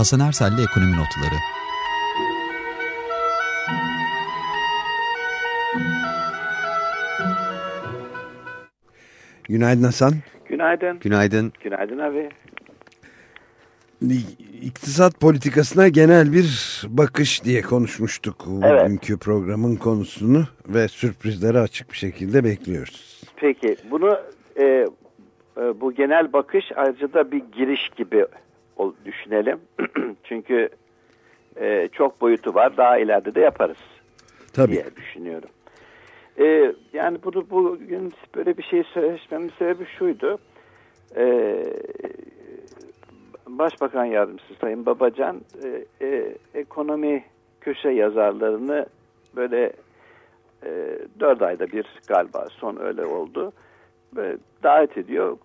Hasan Ersel'le Ekonomi Notları Günaydın Hasan. Günaydın. Günaydın. Günaydın abi. İktisat politikasına genel bir bakış diye konuşmuştuk evet. bugünkü programın konusunu ve sürprizleri açık bir şekilde bekliyoruz. Peki bunu e, e, bu genel bakış ayrıca da bir giriş gibi düşünelim. Çünkü e, çok boyutu var daha ileride de yaparız Tabii. diye düşünüyorum. E, yani bunu bugün böyle bir şey söylememin sebebi şuydu. E, Başbakan Yardımcısı Sayın Babacan e, e, ekonomi köşe yazarlarını böyle e, dört ayda bir galiba son öyle oldu. Böyle davet ediyor,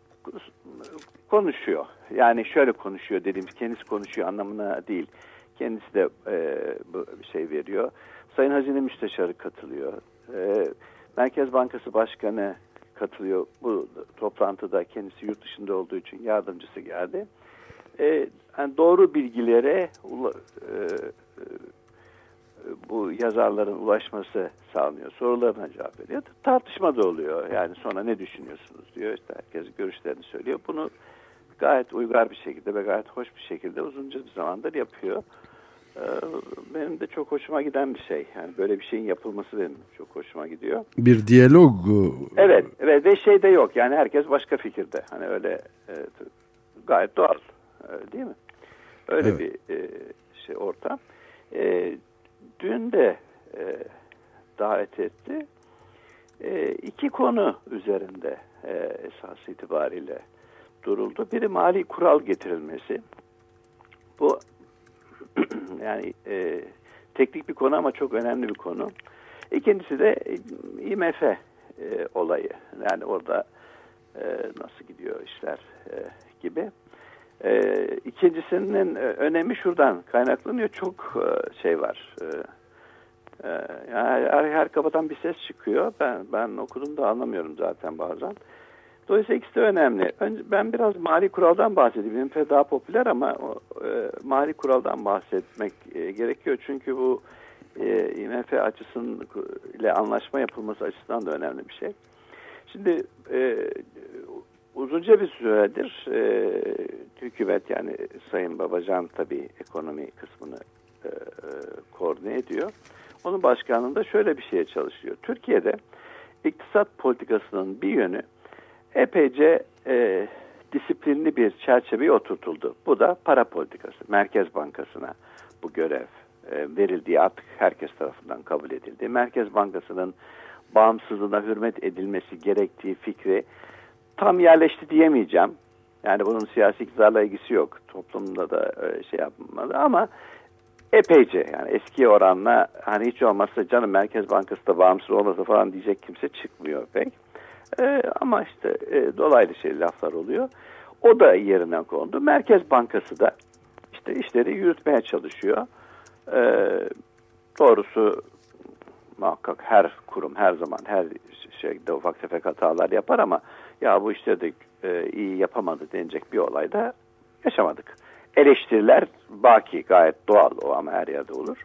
konuşuyor. Yani şöyle konuşuyor dediğimiz kendisi konuşuyor anlamına değil. Kendisi de e, bu şey veriyor. Sayın Hazine Müsteşarı katılıyor. E, Merkez Bankası Başkanı katılıyor. Bu toplantıda kendisi yurt dışında olduğu için yardımcısı geldi e, yani doğru bilgilere e, e, bu yazarların ulaşması sağlanıyor. Sorularına cevap veriyor. Tartışma da oluyor. Yani sonra ne düşünüyorsunuz diyor. İşte herkes görüşlerini söylüyor. Bunu gayet uygar bir şekilde ve gayet hoş bir şekilde uzunca bir zamandır yapıyor. Ee, benim de çok hoşuma giden bir şey. Yani böyle bir şeyin yapılması benim çok hoşuma gidiyor. Bir diyalog. Evet, evet ve şey de yok. Yani herkes başka fikirde. Hani öyle evet, gayet doğal. Ee, değil mi? Öyle evet. bir e, şey ortam. E, dün de e, davet etti. E, iki konu üzerinde e, esas itibariyle duruldu. Biri mali kural getirilmesi. Bu yani e, teknik bir konu ama çok önemli bir konu. İkincisi de IMF e, olayı. Yani orada e, nasıl gidiyor işler e, gibi. E, ikincisinin e, önemi şuradan kaynaklanıyor. Çok e, şey var. E, e, yani her, her kafadan bir ses çıkıyor. Ben ben okudum da anlamıyorum zaten bazen. Dolayısıyla ikisi de önemli. Önce ben biraz mali kuraldan bahsedeyim. IMF daha popüler ama e, mali kuraldan bahsetmek e, gerekiyor. Çünkü bu e, IMF açısından ile anlaşma yapılması açısından da önemli bir şey. Şimdi e, uzunca bir süredir e, hükümet yani Sayın Babacan tabii ekonomi kısmını e, e, koordine ediyor. Onun başkanlığında şöyle bir şeye çalışıyor. Türkiye'de iktisat politikasının bir yönü epeyce e, disiplinli bir çerçeveye oturtuldu. Bu da para politikası. Merkez Bankası'na bu görev e, verildiği artık herkes tarafından kabul edildi. Merkez Bankası'nın bağımsızlığına hürmet edilmesi gerektiği fikri tam yerleşti diyemeyeceğim. Yani bunun siyasi iktidarla ilgisi yok. Toplumda da e, şey yapmadı ama epeyce yani eski oranla hani hiç olmazsa canım Merkez Bankası da bağımsız olmasa falan diyecek kimse çıkmıyor pek. Ee, ama işte e, dolaylı şey laflar oluyor. O da yerinden kondu. Merkez Bankası da işte işleri yürütmeye çalışıyor. Ee, doğrusu muhakkak her kurum her zaman her şeyde ufak tefek hatalar yapar ama ya bu işleri de e, iyi yapamadı denecek bir olayda yaşamadık. Eleştiriler baki gayet doğal o ama her yerde olur.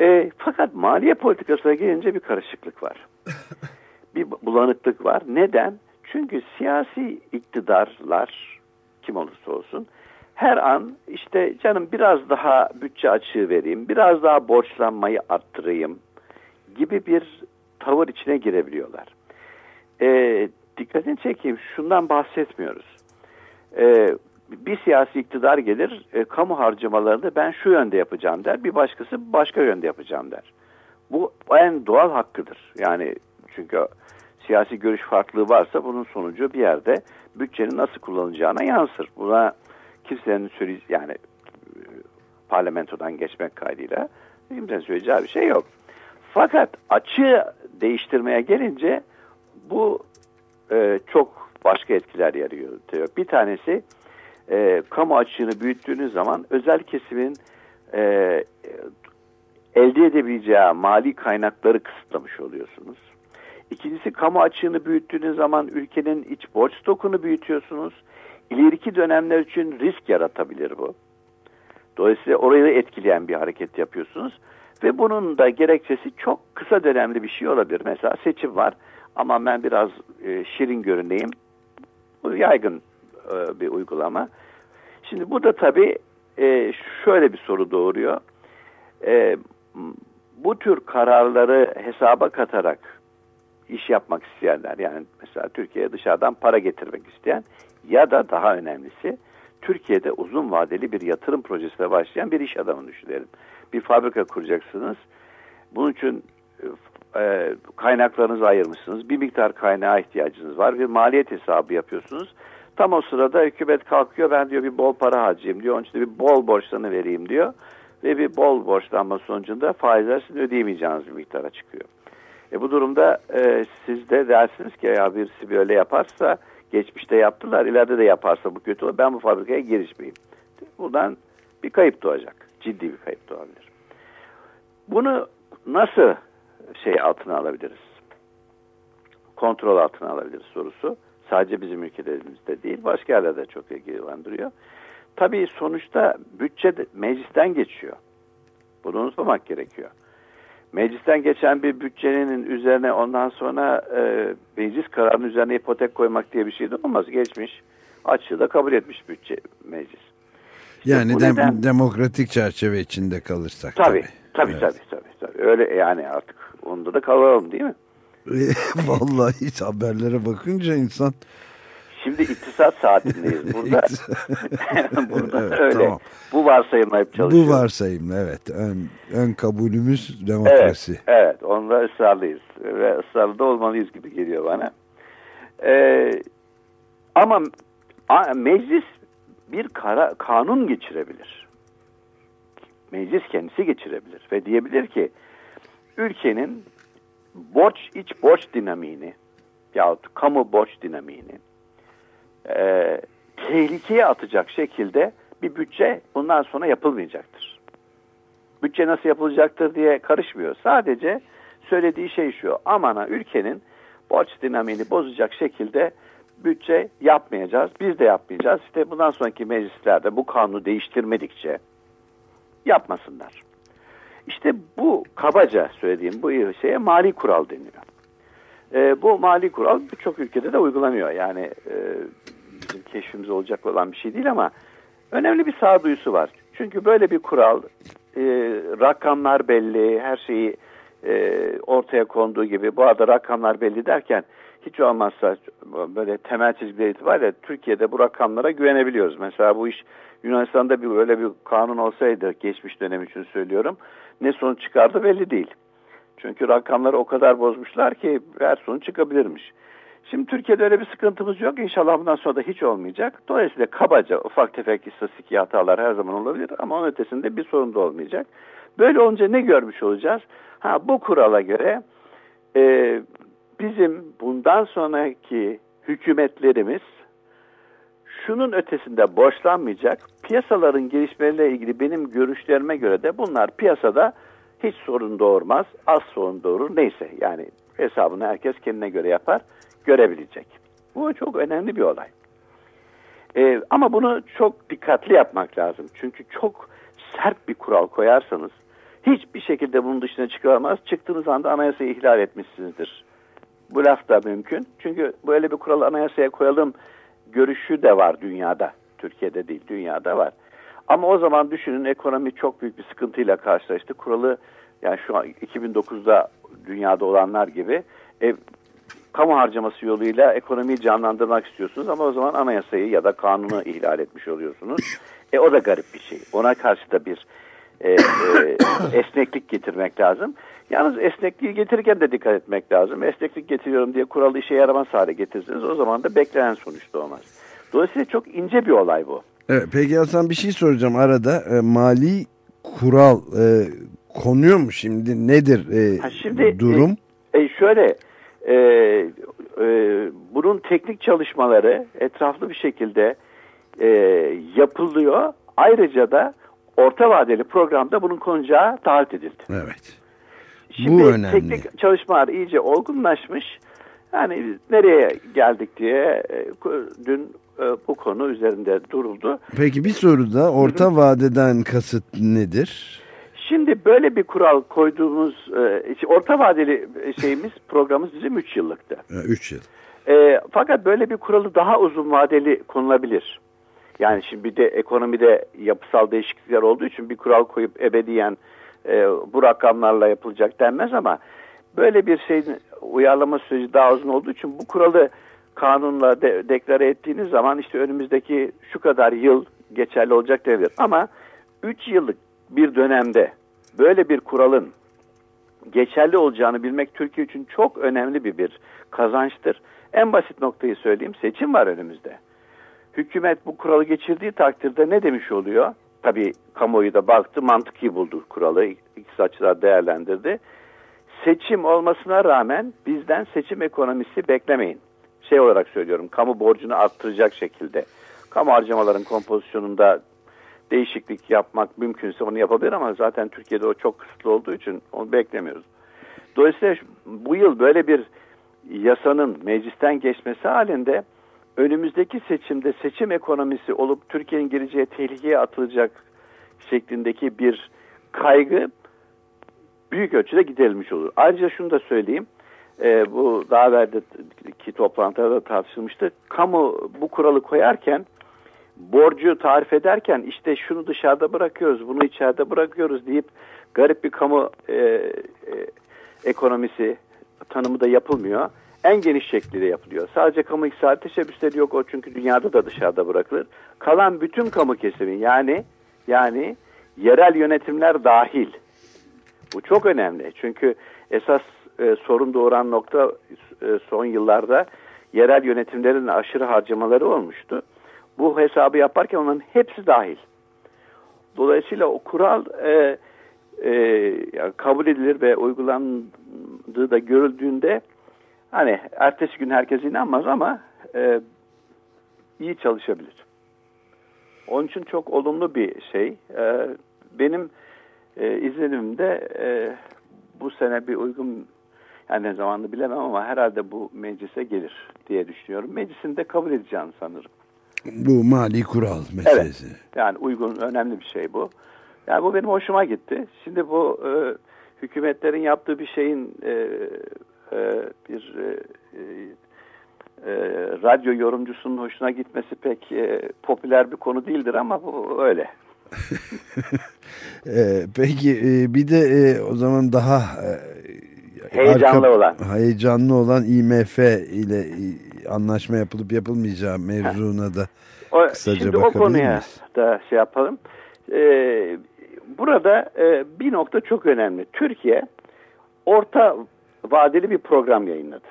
E, fakat maliye politikasına gelince bir karışıklık var. bir bulanıklık var. Neden? Çünkü siyasi iktidarlar kim olursa olsun her an işte canım biraz daha bütçe açığı vereyim, biraz daha borçlanmayı arttırayım gibi bir tavır içine girebiliyorlar. E, dikkatini çekeyim şundan bahsetmiyoruz. E, bir siyasi iktidar gelir e, kamu harcamalarını ben şu yönde yapacağım der. Bir başkası başka yönde yapacağım der. Bu en doğal hakkıdır. Yani çünkü siyasi görüş farklılığı varsa bunun sonucu bir yerde bütçenin nasıl kullanılacağına yansır. Buna kimsenin söyle yani e, parlamentodan geçmek kaydıyla kimsenin söyleyeceği bir şey yok. Fakat açığı değiştirmeye gelince bu e, çok başka etkiler yaratıyor. Bir tanesi e, kamu açığını büyüttüğünüz zaman özel kesimin e, elde edebileceği mali kaynakları kısıtlamış oluyorsunuz. İkincisi kamu açığını büyüttüğünüz zaman ülkenin iç borç stokunu büyütüyorsunuz. İleriki dönemler için risk yaratabilir bu. Dolayısıyla orayı etkileyen bir hareket yapıyorsunuz. Ve bunun da gerekçesi çok kısa dönemli bir şey olabilir. Mesela seçim var ama ben biraz e, şirin görüneyim. Bu yaygın e, bir uygulama. Şimdi bu da tabii e, şöyle bir soru doğuruyor. E, bu tür kararları hesaba katarak iş yapmak isteyenler yani mesela Türkiye'ye dışarıdan para getirmek isteyen ya da daha önemlisi Türkiye'de uzun vadeli bir yatırım projesine başlayan bir iş adamı düşünelim. Bir fabrika kuracaksınız. Bunun için kaynaklarınızı ayırmışsınız. Bir miktar kaynağa ihtiyacınız var. Bir maliyet hesabı yapıyorsunuz. Tam o sırada hükümet kalkıyor ben diyor bir bol para harcayayım diyor. Onun için bir bol borçlarını vereyim diyor. Ve bir bol borçlanma sonucunda faizler sizin ödeyemeyeceğiniz bir miktara çıkıyor. E bu durumda e, siz de dersiniz ki ya birisi böyle yaparsa geçmişte yaptılar ileride de yaparsa bu kötü olur. Ben bu fabrikaya girişmeyeyim. Buradan bir kayıp doğacak. Ciddi bir kayıp doğabilir. Bunu nasıl şey altına alabiliriz? Kontrol altına alabiliriz sorusu. Sadece bizim ülkelerimizde değil başka yerlerde çok ilgilendiriyor. Tabii sonuçta bütçe meclisten geçiyor. Bunu unutmamak gerekiyor. Meclisten geçen bir bütçenin üzerine ondan sonra e, meclis kararının üzerine ipotek koymak diye bir şey de olmaz. Geçmiş, açığı da kabul etmiş bütçe meclis. İşte yani dem neden... demokratik çerçeve içinde kalırsak tabii. Tabii, tabii, evet. tabii, tabii, tabii. Öyle yani artık onda da kalalım değil mi? Vallahi hiç haberlere bakınca insan Şimdi iktisat saatindeyiz burada. burada evet, öyle. Tamam. Bu varsayımla hep çalışıyoruz. Bu varsayımla evet. Ön, ön kabulümüz demokrasi. Evet, evet onda ısrarlıyız. Ve ısrarlı da olmalıyız gibi geliyor bana. Ee, ama meclis bir kara, kanun geçirebilir. Meclis kendisi geçirebilir. Ve diyebilir ki ülkenin borç iç borç dinamiğini yahut kamu borç dinamiğini e, tehlikeye atacak şekilde bir bütçe bundan sonra yapılmayacaktır. Bütçe nasıl yapılacaktır diye karışmıyor. Sadece söylediği şey şu. Amana ülkenin borç dinamiğini bozacak şekilde bütçe yapmayacağız. Biz de yapmayacağız. İşte bundan sonraki meclislerde bu kanunu değiştirmedikçe yapmasınlar. İşte bu kabaca söylediğim bu şeye mali kural deniyor. E, bu mali kural birçok ülkede de uygulanıyor. Yani e, bizim keşfimiz olacak olan bir şey değil ama önemli bir sağduyusu var. Çünkü böyle bir kural, e, rakamlar belli, her şeyi e, ortaya konduğu gibi. Bu arada rakamlar belli derken hiç olmazsa böyle temel çizgiler itibariyle Türkiye'de bu rakamlara güvenebiliyoruz. Mesela bu iş Yunanistan'da bir böyle bir kanun olsaydı geçmiş dönem için söylüyorum ne sonuç çıkardı belli değil. Çünkü rakamları o kadar bozmuşlar ki her sonuç çıkabilirmiş. Şimdi Türkiye'de öyle bir sıkıntımız yok. İnşallah bundan sonra da hiç olmayacak. Dolayısıyla kabaca ufak tefek istatistik hatalar her zaman olabilir ama onun ötesinde bir sorun da olmayacak. Böyle olunca ne görmüş olacağız? Ha bu kurala göre e, bizim bundan sonraki hükümetlerimiz şunun ötesinde borçlanmayacak. Piyasaların gelişmeleriyle ilgili benim görüşlerime göre de bunlar piyasada hiç sorun doğurmaz, az sorun doğurur neyse yani hesabını herkes kendine göre yapar, görebilecek. Bu çok önemli bir olay. Ee, ama bunu çok dikkatli yapmak lazım. Çünkü çok sert bir kural koyarsanız hiçbir şekilde bunun dışına çıkamaz. Çıktığınız anda anayasayı ihlal etmişsinizdir. Bu laf da mümkün. Çünkü böyle bir kuralı anayasaya koyalım görüşü de var dünyada. Türkiye'de değil, dünyada var. Ama o zaman düşünün ekonomi çok büyük bir sıkıntıyla karşılaştı. Kuralı yani şu an 2009'da dünyada olanlar gibi e, kamu harcaması yoluyla ekonomiyi canlandırmak istiyorsunuz ama o zaman anayasayı ya da kanunu ihlal etmiş oluyorsunuz. E o da garip bir şey. Ona karşı da bir e, e, esneklik getirmek lazım. Yalnız esnekliği getirirken de dikkat etmek lazım. Esneklik getiriyorum diye kuralı işe yaramaz hale getirirsiniz. O zaman da beklenen sonuç doğmaz. Dolayısıyla çok ince bir olay bu. Evet, peki Hasan bir şey soracağım arada. E, mali kural e, konuyor mu şimdi? Nedir e, ha, şimdi, durum? E, e, şöyle e, e, bunun teknik çalışmaları etraflı bir şekilde e, yapılıyor. Ayrıca da orta vadeli programda bunun konacağı taahhüt edildi. Evet. Şimdi Bu önemli. teknik çalışmalar iyice olgunlaşmış. Yani nereye geldik diye e, dün e, bu konu üzerinde duruldu. Peki bir soru da orta vadeden kasıt nedir? Şimdi böyle bir kural koyduğumuz e, orta vadeli şeyimiz programımız bizim 3 yıllıktı. 3 yıl. E, fakat böyle bir kuralı daha uzun vadeli konulabilir. Yani şimdi bir de ekonomide yapısal değişiklikler olduğu için bir kural koyup ebediyen e, bu rakamlarla yapılacak denmez ama böyle bir şeyin uyarlama süreci daha uzun olduğu için bu kuralı kanunla de, deklare ettiğiniz zaman işte önümüzdeki şu kadar yıl geçerli olacak denebilir. Ama 3 yıllık bir dönemde böyle bir kuralın geçerli olacağını bilmek Türkiye için çok önemli bir bir kazançtır. En basit noktayı söyleyeyim. Seçim var önümüzde. Hükümet bu kuralı geçirdiği takdirde ne demiş oluyor? Tabii kamuoyu da baktı, mantıki buldu kuralı. İkisi açıdan değerlendirdi. Seçim olmasına rağmen bizden seçim ekonomisi beklemeyin. Şey olarak söylüyorum, kamu borcunu arttıracak şekilde. Kamu harcamaların kompozisyonunda değişiklik yapmak mümkünse onu yapabilir ama zaten Türkiye'de o çok kısıtlı olduğu için onu beklemiyoruz. Dolayısıyla bu yıl böyle bir yasanın meclisten geçmesi halinde önümüzdeki seçimde seçim ekonomisi olup Türkiye'nin geleceği tehlikeye atılacak şeklindeki bir kaygı büyük ölçüde giderilmiş olur. Ayrıca şunu da söyleyeyim. E, bu daha evveldeki toplantıda da tartışılmıştı. Kamu bu kuralı koyarken borcu tarif ederken işte şunu dışarıda bırakıyoruz, bunu içeride bırakıyoruz deyip garip bir kamu e, e, ekonomisi tanımı da yapılmıyor. En geniş şekliyle yapılıyor. Sadece kamu iktisadi teşebbüsleri yok o çünkü dünyada da dışarıda bırakılır. Kalan bütün kamu kesimi yani yani yerel yönetimler dahil. Bu çok önemli. Çünkü esas e, sorun doğuran nokta e, son yıllarda yerel yönetimlerin aşırı harcamaları olmuştu. Bu hesabı yaparken onların hepsi dahil. Dolayısıyla o kural e, e, kabul edilir ve uygulandığı da görüldüğünde hani ertesi gün herkes inanmaz ama e, iyi çalışabilir. Onun için çok olumlu bir şey. E, benim e, izlenimimde e, bu sene bir uygun yani ne zamanlı bilemem ama herhalde bu meclise gelir diye düşünüyorum. Meclisin de kabul edeceğini sanırım. Bu mali kural meselesi. Evet. Yani uygun, önemli bir şey bu. Yani bu benim hoşuma gitti. Şimdi bu e, hükümetlerin yaptığı bir şeyin e, e, bir e, e, radyo yorumcusunun hoşuna gitmesi pek e, popüler bir konu değildir ama bu öyle. e, peki e, bir de e, o zaman daha e, heyecanlı arka, olan heyecanlı olan IMF ile anlaşma yapılıp yapılmayacağı mevzuna da o, kısaca şimdi bakabilir o konuya miyiz? da şey yapalım. Ee, burada e, bir nokta çok önemli. Türkiye orta vadeli bir program yayınladı.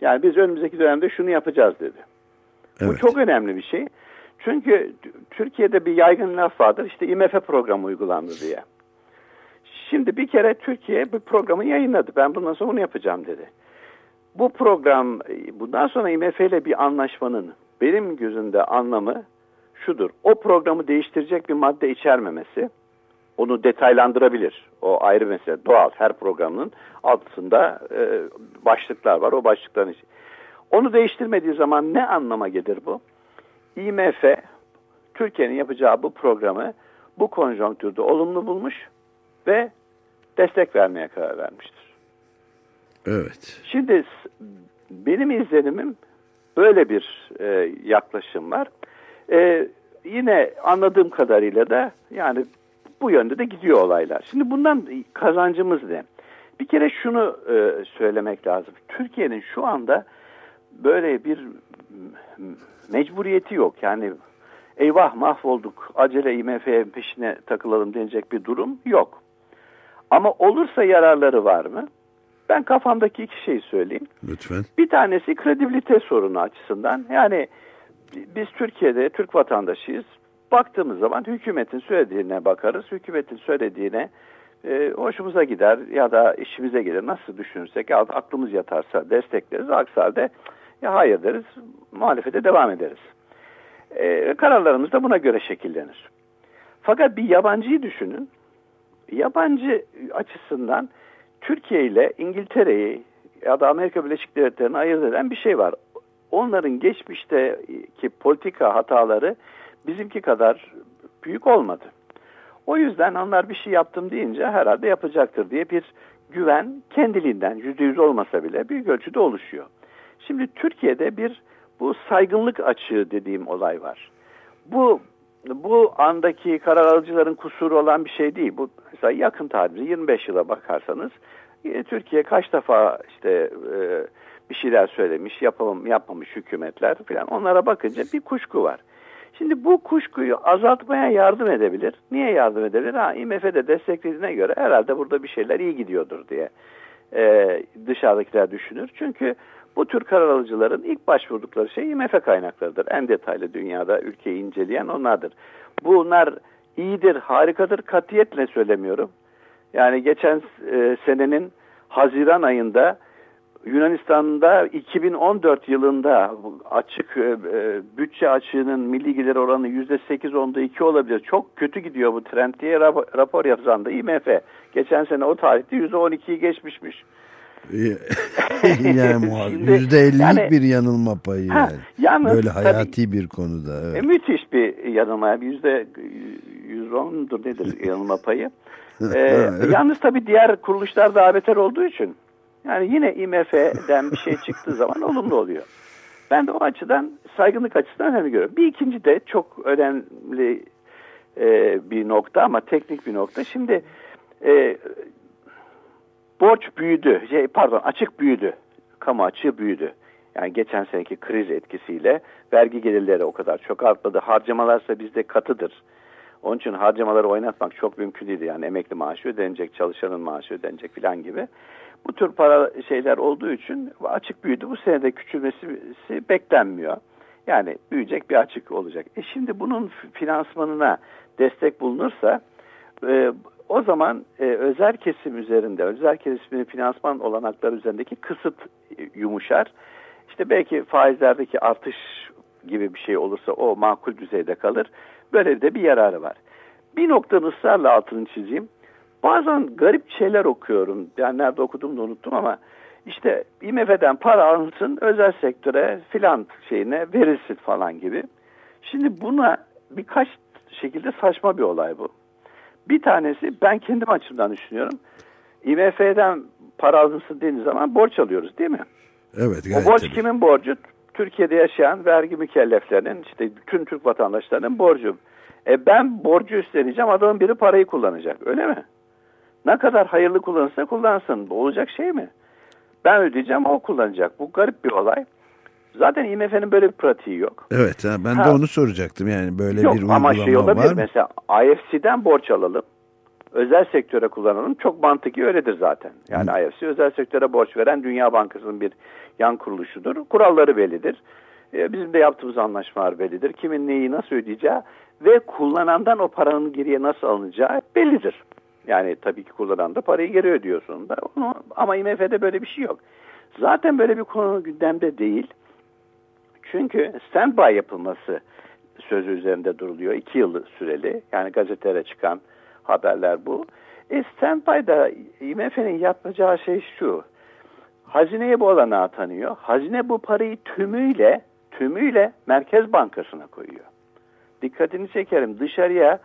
Yani biz önümüzdeki dönemde şunu yapacağız dedi. Evet. Bu çok önemli bir şey. Çünkü Türkiye'de bir yaygın laf vardır. İşte IMF programı uygulandı diye. Şimdi bir kere Türkiye bu programı yayınladı. Ben bundan sonra onu yapacağım dedi. Bu program bundan sonra IMF ile bir anlaşmanın benim gözümde anlamı şudur. O programı değiştirecek bir madde içermemesi onu detaylandırabilir. O ayrı mesele. Doğal her programın altında e, başlıklar var. O başlıkların için. Onu değiştirmediği zaman ne anlama gelir bu? IMF Türkiye'nin yapacağı bu programı bu konjonktürde olumlu bulmuş ve destek vermeye karar vermiştir. Evet. Şimdi benim izlenimim böyle bir e, yaklaşım var. E, yine anladığım kadarıyla da yani bu yönde de gidiyor olaylar. Şimdi bundan kazancımız ne? Bir kere şunu e, söylemek lazım. Türkiye'nin şu anda böyle bir mecburiyeti yok. Yani eyvah mahvolduk acele IMF'ye peşine takılalım denecek bir durum yok. Ama olursa yararları var mı? Ben kafamdaki iki şeyi söyleyeyim. Lütfen. Bir tanesi kredibilite sorunu açısından. Yani biz Türkiye'de Türk vatandaşıyız. Baktığımız zaman hükümetin söylediğine bakarız. Hükümetin söylediğine e, hoşumuza gider ya da işimize gelir. Nasıl düşünürsek aklımız yatarsa destekleriz. Aksi halde ya hayır deriz. Muhalefete devam ederiz. E, kararlarımız da buna göre şekillenir. Fakat bir yabancıyı düşünün. Yabancı açısından Türkiye ile İngiltere'yi ya da Amerika Birleşik Devletleri'ni ayırt eden bir şey var. Onların geçmişteki politika hataları bizimki kadar büyük olmadı. O yüzden onlar bir şey yaptım deyince herhalde yapacaktır diye bir güven kendiliğinden yüzde yüz olmasa bile büyük ölçüde oluşuyor. Şimdi Türkiye'de bir bu saygınlık açığı dediğim olay var. Bu bu andaki karar alıcıların kusuru olan bir şey değil. Bu mesela yakın tarihte 25 yıla bakarsanız e, Türkiye kaç defa işte e, bir şeyler söylemiş, yapam, yapmamış hükümetler falan onlara bakınca bir kuşku var. Şimdi bu kuşkuyu azaltmaya yardım edebilir. Niye yardım edebilir? Ha IMF'de desteklediğine göre herhalde burada bir şeyler iyi gidiyordur diye e, dışarıdakiler düşünür. Çünkü bu tür karar alıcıların ilk başvurdukları şey IMF kaynaklarıdır. En detaylı dünyada ülkeyi inceleyen onlardır. Bunlar iyidir, harikadır katiyetle söylemiyorum. Yani geçen e, senenin Haziran ayında Yunanistan'da 2014 yılında açık e, e, bütçe açığının milli gelir oranı %8 onda 2 olabilir. Çok kötü gidiyor bu trend diye rapor yazan da IMF. Geçen sene o tarihte %12'yi geçmişmiş. yani yüzde ellilik yani, bir yanılma payı yani. Ha, yalnız, Böyle hayati tabii, bir konuda. Evet. E, müthiş bir yanılma. Yüzde yüz ondur nedir yanılma payı. ee, yalnız tabii diğer kuruluşlar daha beter olduğu için yani yine IMF'den bir şey çıktığı zaman olumlu oluyor. Ben de o açıdan saygınlık açısından önemli görüyorum. Bir ikinci de çok önemli e, bir nokta ama teknik bir nokta. Şimdi e, borç büyüdü, şey, pardon açık büyüdü, kamu açığı büyüdü. Yani geçen seneki kriz etkisiyle vergi gelirleri o kadar çok artmadı. Harcamalarsa bizde katıdır. Onun için harcamaları oynatmak çok mümkün değil. Yani emekli maaşı ödenecek, çalışanın maaşı ödenecek filan gibi. Bu tür para şeyler olduğu için açık büyüdü. Bu senede küçülmesi beklenmiyor. Yani büyüyecek bir açık olacak. E şimdi bunun finansmanına destek bulunursa e, o zaman e, özel kesim üzerinde, özel kesimin finansman olanakları üzerindeki kısıt yumuşar. İşte belki faizlerdeki artış gibi bir şey olursa o makul düzeyde kalır. Böyle de bir yararı var. Bir noktanın ısrarla altını çizeyim. Bazen garip şeyler okuyorum. Yani nerede okudum da unuttum ama işte IMF'den para alınsın özel sektöre filan şeyine verilsin falan gibi. Şimdi buna birkaç şekilde saçma bir olay bu. Bir tanesi ben kendim açımdan düşünüyorum. IMF'den para alınsın dediğiniz zaman borç alıyoruz değil mi? Evet. O borç tabii. kimin borcu? Türkiye'de yaşayan vergi mükelleflerinin işte bütün Türk vatandaşlarının borcu. E ben borcu üstleneceğim adamın biri parayı kullanacak öyle mi? Ne kadar hayırlı kullanırsa kullansın. Olacak şey mi? Ben ödeyeceğim o kullanacak. Bu garip bir olay. Zaten IMF'nin böyle bir pratiği yok. Evet ben ha, de onu soracaktım yani böyle yok, bir uygulama ama şey olabilir. var mı? Mesela IFC'den borç alalım. Özel sektöre kullanalım. Çok mantıklı öyledir zaten. Yani Hı. IFC özel sektöre borç veren Dünya Bankası'nın bir yan kuruluşudur. Kuralları bellidir. Ee, bizim de yaptığımız anlaşmalar bellidir. Kimin neyi nasıl ödeyeceği ve kullanandan o paranın geriye nasıl alınacağı bellidir. Yani tabii ki kullanan da parayı geri ödüyor sonunda. Onu, ama IMF'de böyle bir şey yok. Zaten böyle bir konu gündemde değil. Çünkü standby yapılması sözü üzerinde duruluyor. iki yıl süreli. Yani gazetelere çıkan haberler bu. E standby'da IMF'nin yapacağı şey şu. Hazineye bu olanağı tanıyor. Hazine bu parayı tümüyle tümüyle Merkez Bankası'na koyuyor. Dikkatini çekerim. Dışarıya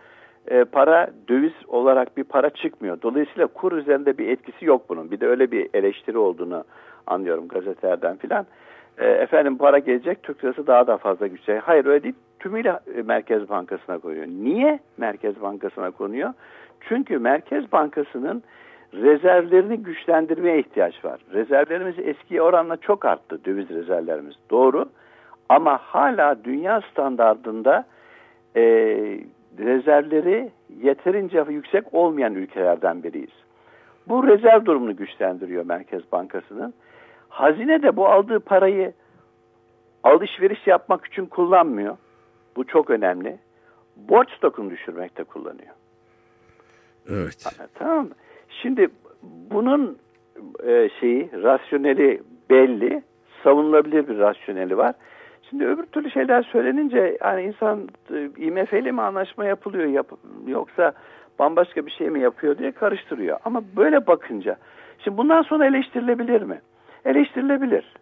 e, para döviz olarak bir para çıkmıyor. Dolayısıyla kur üzerinde bir etkisi yok bunun. Bir de öyle bir eleştiri olduğunu anlıyorum gazetelerden filan. E, efendim para gelecek Türk lirası daha da fazla güçlenecek. Hayır öyle değil. Tümüyle e, Merkez Bankası'na koyuyor. Niye Merkez Bankası'na konuyor? Çünkü Merkez Bankası'nın rezervlerini güçlendirmeye ihtiyaç var. Rezervlerimiz eskiye oranla çok arttı döviz rezervlerimiz. Doğru. Ama hala dünya standartında e, rezervleri yeterince yüksek olmayan ülkelerden biriyiz. Bu rezerv durumunu güçlendiriyor Merkez Bankası'nın. Hazine de bu aldığı parayı alışveriş yapmak için kullanmıyor. Bu çok önemli. Borç stokunu düşürmekte kullanıyor. Evet. Tamam Şimdi bunun e, şeyi, rasyoneli belli, savunulabilir bir rasyoneli var. Şimdi öbür türlü şeyler söylenince hani insan e, IMF'li mi anlaşma yapılıyor yap, yoksa bambaşka bir şey mi yapıyor diye karıştırıyor. Ama böyle bakınca şimdi bundan sonra eleştirilebilir mi? eleştirilebilir.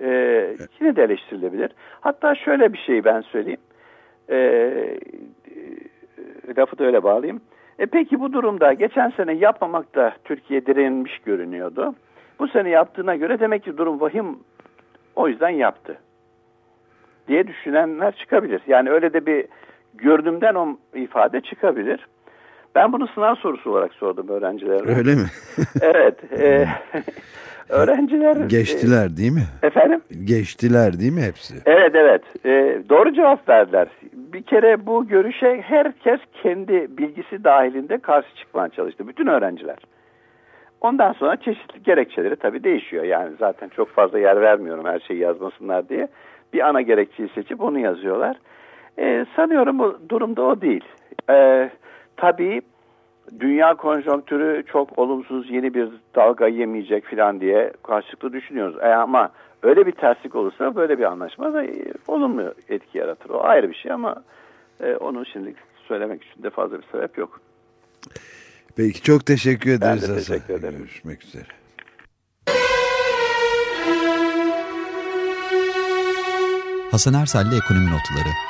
Ee, yine de eleştirilebilir. Hatta şöyle bir şey ben söyleyeyim. Ee, lafı da öyle bağlayayım. E peki bu durumda geçen sene yapmamakta Türkiye direnmiş görünüyordu. Bu sene yaptığına göre demek ki durum vahim o yüzden yaptı diye düşünenler çıkabilir. Yani öyle de bir gördüğümden o ifade çıkabilir. Ben bunu sınav sorusu olarak sordum öğrencilere. Öyle mi? evet. E, öğrenciler... Geçtiler değil mi? Efendim? Geçtiler değil mi hepsi? Evet evet. E, doğru cevap verdiler. Bir kere bu görüşe herkes kendi bilgisi dahilinde karşı çıkmaya çalıştı. Bütün öğrenciler. Ondan sonra çeşitli gerekçeleri tabii değişiyor. Yani zaten çok fazla yer vermiyorum her şeyi yazmasınlar diye. Bir ana gerekçeyi seçip onu yazıyorlar. E, sanıyorum bu durumda o değil. E, tabii dünya konjonktürü çok olumsuz yeni bir dalga yemeyecek falan diye karşılıklı düşünüyoruz. E, ama öyle bir terslik olursa böyle bir anlaşma da e, olumlu etki yaratır. O ayrı bir şey ama e, onu şimdi söylemek için de fazla bir sebep yok. Peki çok teşekkür ederiz. Ben de teşekkür ederim. Görüşmek üzere. Hasan Ersel'le Ekonomi Notları